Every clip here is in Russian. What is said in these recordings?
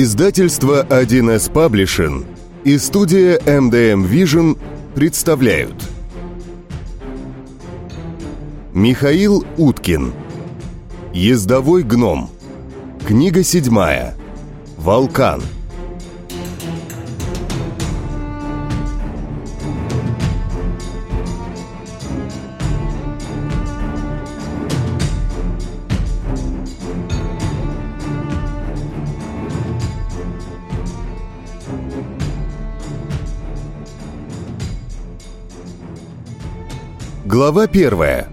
Издательство 1С Паблишин и студия MDM Vision представляют. Михаил Уткин. Ездовой гном Книга седьмая. Волкан Глава первая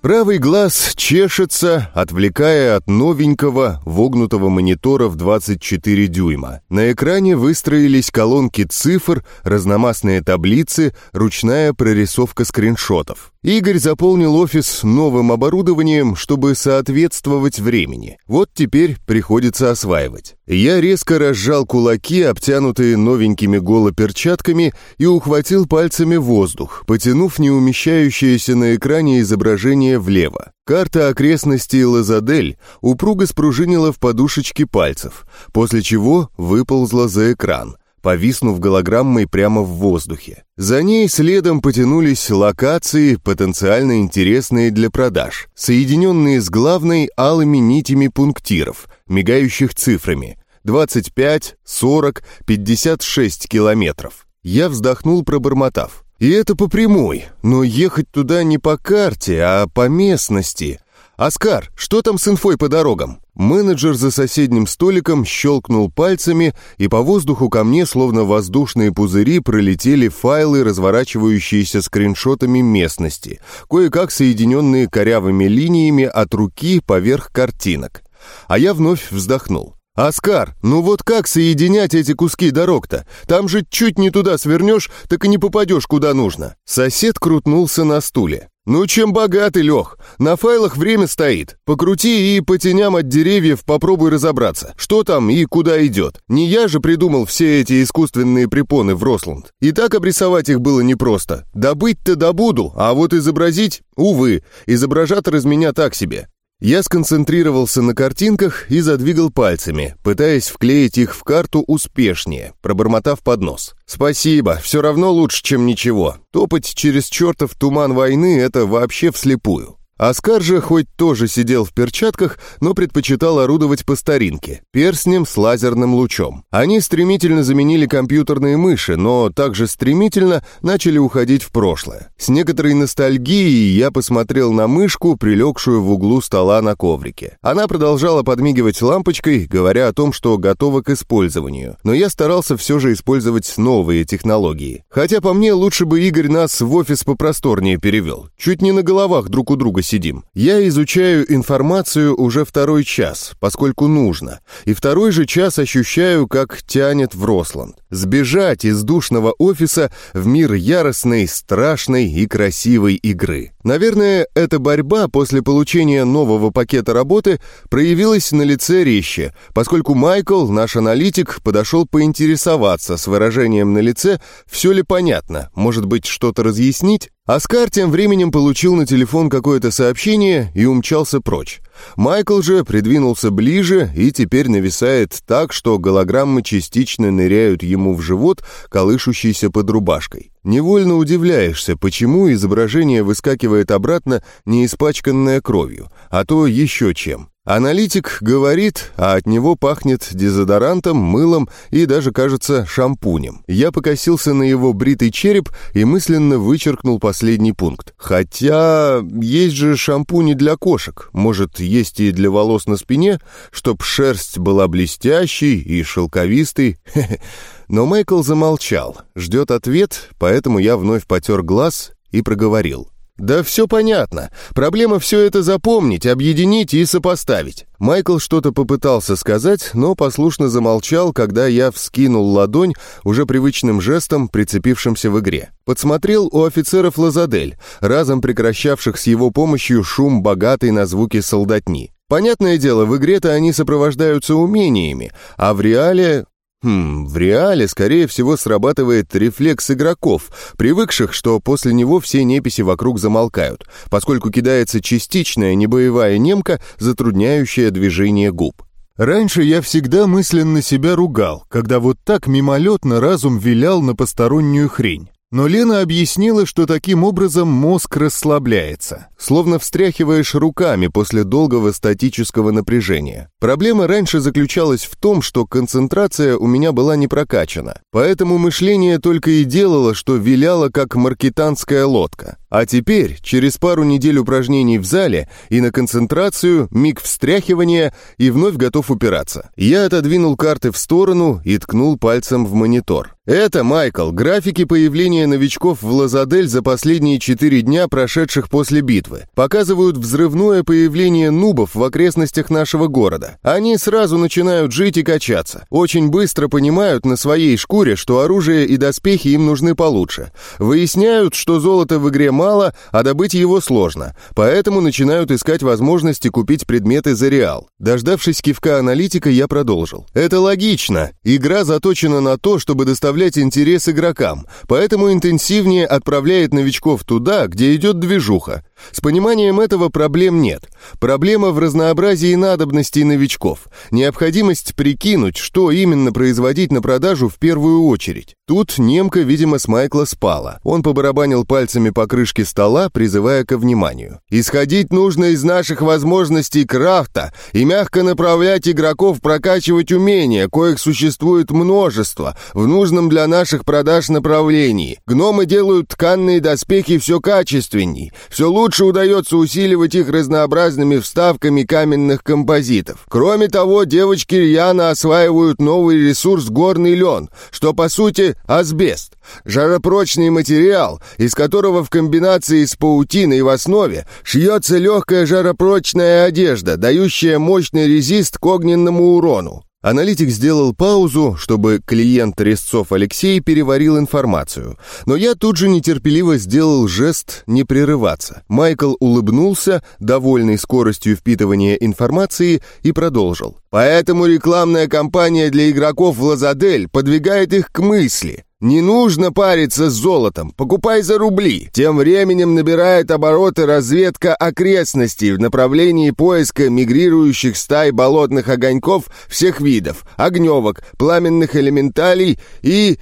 Правый глаз чешется, отвлекая от новенького вогнутого монитора в 24 дюйма. На экране выстроились колонки цифр, разномастные таблицы, ручная прорисовка скриншотов. Игорь заполнил офис новым оборудованием, чтобы соответствовать времени. Вот теперь приходится осваивать. Я резко разжал кулаки, обтянутые новенькими голоперчатками, и ухватил пальцами воздух, потянув неумещающееся на экране изображение влево. Карта окрестностей Лазадель упруго спружинила в подушечке пальцев, после чего выползла за экран — повиснув голограммой прямо в воздухе. За ней следом потянулись локации, потенциально интересные для продаж, соединенные с главной алыми нитями пунктиров, мигающих цифрами 25, 40, 56 километров. Я вздохнул, пробормотав. И это по прямой, но ехать туда не по карте, а по местности. «Оскар, что там с инфой по дорогам?» Менеджер за соседним столиком щелкнул пальцами, и по воздуху ко мне, словно воздушные пузыри, пролетели файлы, разворачивающиеся скриншотами местности, кое-как соединенные корявыми линиями от руки поверх картинок. А я вновь вздохнул. «Оскар, ну вот как соединять эти куски дорог-то? Там же чуть не туда свернешь, так и не попадешь куда нужно». Сосед крутнулся на стуле. «Ну, чем богатый, Лех? На файлах время стоит. Покрути и по теням от деревьев попробуй разобраться, что там и куда идет. Не я же придумал все эти искусственные препоны в Росланд. И так обрисовать их было непросто. Добыть-то добуду, а вот изобразить, увы, изображатор из меня так себе. Я сконцентрировался на картинках и задвигал пальцами, пытаясь вклеить их в карту успешнее, пробормотав под нос. «Спасибо, все равно лучше, чем ничего. Топать через чертов туман войны — это вообще вслепую». Оскар же хоть тоже сидел в перчатках, но предпочитал орудовать по старинке, перстнем с лазерным лучом. Они стремительно заменили компьютерные мыши, но также стремительно начали уходить в прошлое. С некоторой ностальгией я посмотрел на мышку, прилегшую в углу стола на коврике. Она продолжала подмигивать лампочкой, говоря о том, что готова к использованию. Но я старался все же использовать новые технологии. Хотя по мне лучше бы Игорь нас в офис попросторнее перевел. Чуть не на головах друг у друга сидим. Я изучаю информацию уже второй час, поскольку нужно, и второй же час ощущаю, как тянет в Росланд. Сбежать из душного офиса в мир яростной, страшной и красивой игры. Наверное, эта борьба после получения нового пакета работы проявилась на лице резче, поскольку Майкл, наш аналитик, подошел поинтересоваться с выражением на лице, все ли понятно, может быть, что-то разъяснить? Оскар тем временем получил на телефон какое-то сообщение и умчался прочь. Майкл же придвинулся ближе и теперь нависает так, что голограммы частично ныряют ему в живот, колышущийся под рубашкой. Невольно удивляешься, почему изображение выскакивает обратно, не испачканное кровью, а то еще чем. Аналитик говорит, а от него пахнет дезодорантом, мылом и даже, кажется, шампунем. Я покосился на его бритый череп и мысленно вычеркнул последний пункт. Хотя есть же шампуни для кошек. Может, есть и для волос на спине, чтоб шерсть была блестящей и шелковистой. Но Майкл замолчал, ждет ответ, поэтому я вновь потер глаз и проговорил. «Да все понятно. Проблема все это запомнить, объединить и сопоставить». Майкл что-то попытался сказать, но послушно замолчал, когда я вскинул ладонь уже привычным жестом, прицепившимся в игре. Подсмотрел у офицеров Лазадель, разом прекращавших с его помощью шум богатый на звуки солдатни. Понятное дело, в игре-то они сопровождаются умениями, а в реале Хм, в реале, скорее всего, срабатывает рефлекс игроков, привыкших, что после него все неписи вокруг замолкают, поскольку кидается частичная небоевая немка, затрудняющая движение губ. Раньше я всегда мысленно себя ругал, когда вот так мимолетно разум вилял на постороннюю хрень. Но Лена объяснила, что таким образом мозг расслабляется, словно встряхиваешь руками после долгого статического напряжения. Проблема раньше заключалась в том, что концентрация у меня была не прокачана, поэтому мышление только и делало, что виляло как маркетанская лодка. А теперь, через пару недель упражнений в зале и на концентрацию, миг встряхивания и вновь готов упираться. Я отодвинул карты в сторону и ткнул пальцем в монитор. Это, Майкл, графики появления новичков в Лазадель за последние четыре дня, прошедших после битвы. Показывают взрывное появление нубов в окрестностях нашего города. Они сразу начинают жить и качаться. Очень быстро понимают на своей шкуре, что оружие и доспехи им нужны получше. Выясняют, что золота в игре мало, а добыть его сложно. Поэтому начинают искать возможности купить предметы за реал. Дождавшись кивка аналитика, я продолжил. Это логично. Игра заточена на то, чтобы доставлять интерес игрокам, поэтому интенсивнее отправляет новичков туда, где идет движуха. С пониманием этого проблем нет. Проблема в разнообразии надобностей новичков. Необходимость прикинуть, что именно производить на продажу в первую очередь. Тут немка, видимо, с Майкла спала. Он побарабанил пальцами по крышке стола, призывая ко вниманию. «Исходить нужно из наших возможностей крафта и мягко направлять игроков прокачивать умения, коих существует множество, в нужном для наших продаж направлении. Гномы делают тканные доспехи все качественней, все лучше удается усиливать их разнообразными вставками каменных композитов. Кроме того, девочки рьяно осваивают новый ресурс горный лен, что по сути асбест. Жаропрочный материал, из которого в комбинации с паутиной в основе шьется легкая жаропрочная одежда, дающая мощный резист к огненному урону. Аналитик сделал паузу, чтобы клиент Резцов Алексей переварил информацию. Но я тут же нетерпеливо сделал жест не прерываться. Майкл улыбнулся, довольный скоростью впитывания информации, и продолжил. «Поэтому рекламная кампания для игроков в Лазадель подвигает их к мысли. Не нужно париться с золотом, покупай за рубли. Тем временем набирает обороты разведка окрестностей в направлении поиска мигрирующих стай болотных огоньков всех видов, огневок, пламенных элементалей и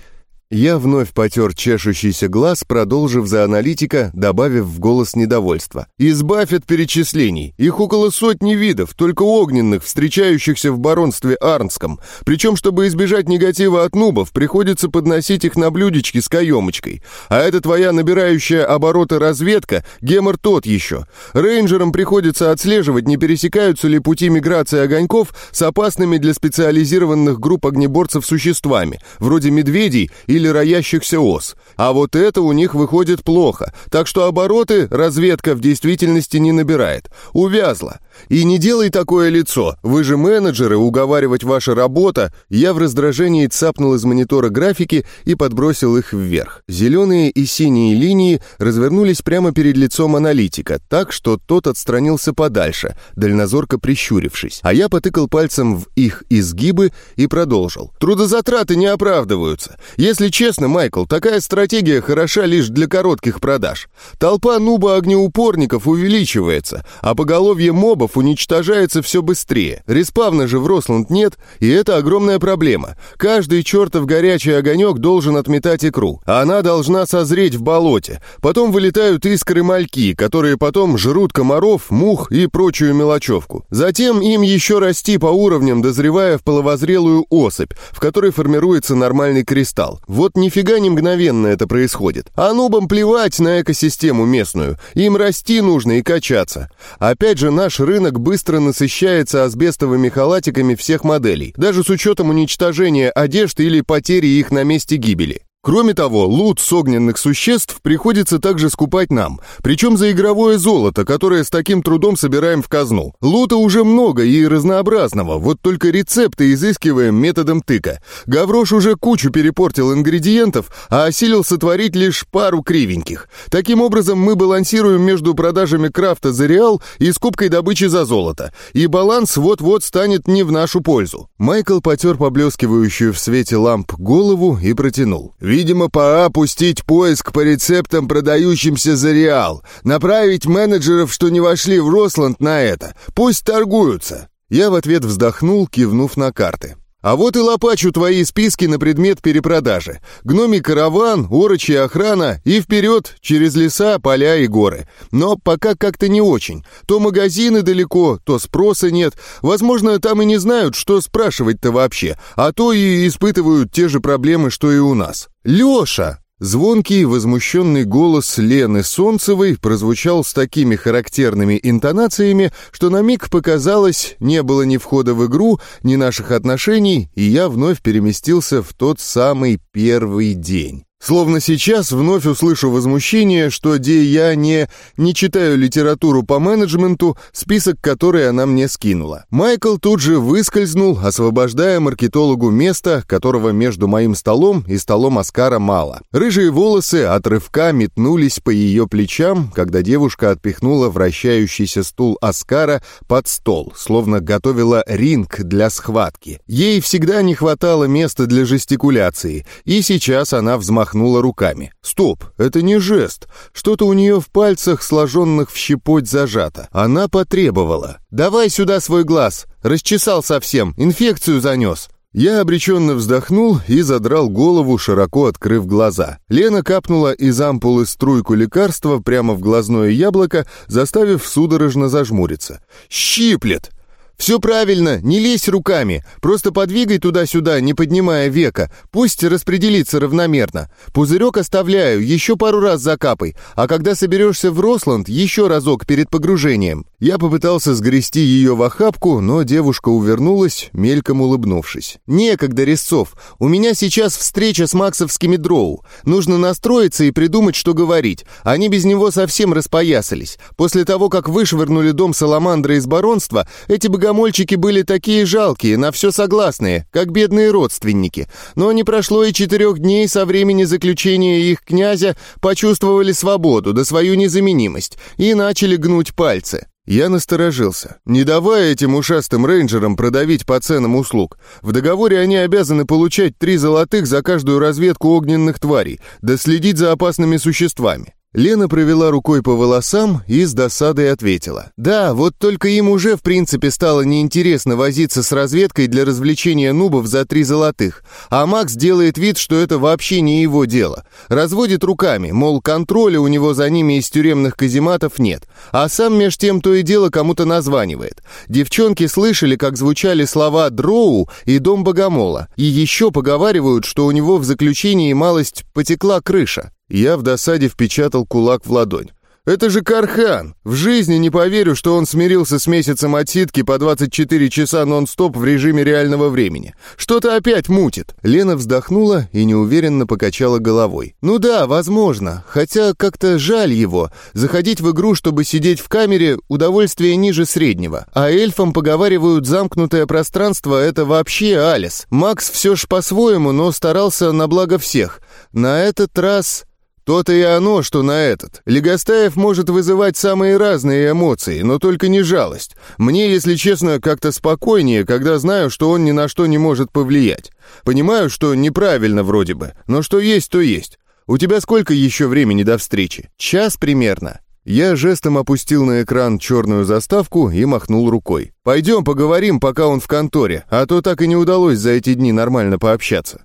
я вновь потер чешущийся глаз, продолжив за аналитика, добавив в голос недовольства. «Избавь от перечислений. Их около сотни видов, только огненных, встречающихся в баронстве Арнском. Причем, чтобы избежать негатива от нубов, приходится подносить их на блюдечке с каемочкой. А это твоя набирающая обороты разведка, гемор тот еще. Рейнджерам приходится отслеживать, не пересекаются ли пути миграции огоньков с опасными для специализированных групп огнеборцев существами, вроде медведей или или роящихся ос. А вот это у них выходит плохо, так что обороты разведка в действительности не набирает. Увязла. И не делай такое лицо. Вы же менеджеры, уговаривать ваша работа. Я в раздражении цапнул из монитора графики и подбросил их вверх. Зеленые и синие линии развернулись прямо перед лицом аналитика, так что тот отстранился подальше, дальнозорко прищурившись. А я потыкал пальцем в их изгибы и продолжил. Трудозатраты не оправдываются. Если честно, Майкл, такая стратегия хороша лишь для коротких продаж. Толпа нуба-огнеупорников увеличивается, а поголовье мобов уничтожается все быстрее. Респавна же в Росланд нет, и это огромная проблема. Каждый чертов горячий огонек должен отметать икру, а она должна созреть в болоте. Потом вылетают искры-мальки, которые потом жрут комаров, мух и прочую мелочевку. Затем им еще расти по уровням, дозревая в половозрелую особь, в которой формируется нормальный кристалл. Вот нифига не мгновенно это происходит. А нубам плевать на экосистему местную. Им расти нужно и качаться. Опять же, наш рынок быстро насыщается асбестовыми халатиками всех моделей, даже с учетом уничтожения одежд или потери их на месте гибели. Кроме того, лут с огненных существ приходится также скупать нам, причем за игровое золото, которое с таким трудом собираем в казну. Лута уже много и разнообразного, вот только рецепты изыскиваем методом тыка. Гаврош уже кучу перепортил ингредиентов, а осилил сотворить лишь пару кривеньких. Таким образом, мы балансируем между продажами крафта за реал и скупкой добычи за золото, и баланс вот-вот станет не в нашу пользу. Майкл потер поблескивающую в свете ламп голову и протянул. Видимо, пора пустить поиск по рецептам, продающимся за реал. Направить менеджеров, что не вошли в Росланд, на это. Пусть торгуются. Я в ответ вздохнул, кивнув на карты. А вот и лопачу твои списки на предмет перепродажи. Гномий караван, орочья охрана и вперед через леса, поля и горы. Но пока как-то не очень. То магазины далеко, то спроса нет. Возможно, там и не знают, что спрашивать-то вообще. А то и испытывают те же проблемы, что и у нас. «Леша!» Звонкий, возмущенный голос Лены Солнцевой прозвучал с такими характерными интонациями, что на миг показалось, не было ни входа в игру, ни наших отношений, и я вновь переместился в тот самый первый день. Словно сейчас вновь услышу возмущение, что где я не, не читаю литературу по менеджменту, список которой она мне скинула. Майкл тут же выскользнул, освобождая маркетологу место, которого между моим столом и столом Оскара мало. Рыжие волосы от метнулись по ее плечам, когда девушка отпихнула вращающийся стул Оскара под стол, словно готовила ринг для схватки. Ей всегда не хватало места для жестикуляции, и сейчас она взмахнула взмахнула руками. «Стоп, это не жест. Что-то у нее в пальцах, сложенных в щепоть, зажато. Она потребовала. «Давай сюда свой глаз. Расчесал совсем, инфекцию занес». Я обреченно вздохнул и задрал голову, широко открыв глаза. Лена капнула из ампулы струйку лекарства прямо в глазное яблоко, заставив судорожно зажмуриться. «Щиплет!» «Все правильно, не лезь руками, просто подвигай туда-сюда, не поднимая века, пусть распределится равномерно. Пузырек оставляю, еще пару раз закапай, а когда соберешься в Росланд, еще разок перед погружением». Я попытался сгрести ее в охапку, но девушка увернулась, мельком улыбнувшись. «Некогда, Резцов, у меня сейчас встреча с максовскими дроу. Нужно настроиться и придумать, что говорить. Они без него совсем распоясались. После того, как вышвырнули дом Саламандра из баронства, эти бы богомольчики были такие жалкие, на все согласные, как бедные родственники. Но не прошло и четырех дней со времени заключения их князя, почувствовали свободу да свою незаменимость и начали гнуть пальцы. Я насторожился. Не давая этим ушастым рейнджерам продавить по ценам услуг. В договоре они обязаны получать три золотых за каждую разведку огненных тварей, да следить за опасными существами. Лена провела рукой по волосам и с досадой ответила. «Да, вот только им уже, в принципе, стало неинтересно возиться с разведкой для развлечения нубов за три золотых, а Макс делает вид, что это вообще не его дело. Разводит руками, мол, контроля у него за ними из тюремных казематов нет, а сам меж тем то и дело кому-то названивает. Девчонки слышали, как звучали слова «дроу» и «дом богомола», и еще поговаривают, что у него в заключении малость потекла крыша. Я в досаде впечатал кулак в ладонь. «Это же Кархан! В жизни не поверю, что он смирился с месяцем отсидки по 24 часа нон-стоп в режиме реального времени. Что-то опять мутит!» Лена вздохнула и неуверенно покачала головой. «Ну да, возможно. Хотя как-то жаль его. Заходить в игру, чтобы сидеть в камере, удовольствие ниже среднего. А эльфам, поговаривают, замкнутое пространство — это вообще Алис. Макс все ж по-своему, но старался на благо всех. На этот раз...» То-то и оно, что на этот. Легостаев может вызывать самые разные эмоции, но только не жалость. Мне, если честно, как-то спокойнее, когда знаю, что он ни на что не может повлиять. Понимаю, что неправильно вроде бы, но что есть, то есть. У тебя сколько еще времени до встречи? Час примерно. Я жестом опустил на экран черную заставку и махнул рукой. «Пойдем поговорим, пока он в конторе, а то так и не удалось за эти дни нормально пообщаться».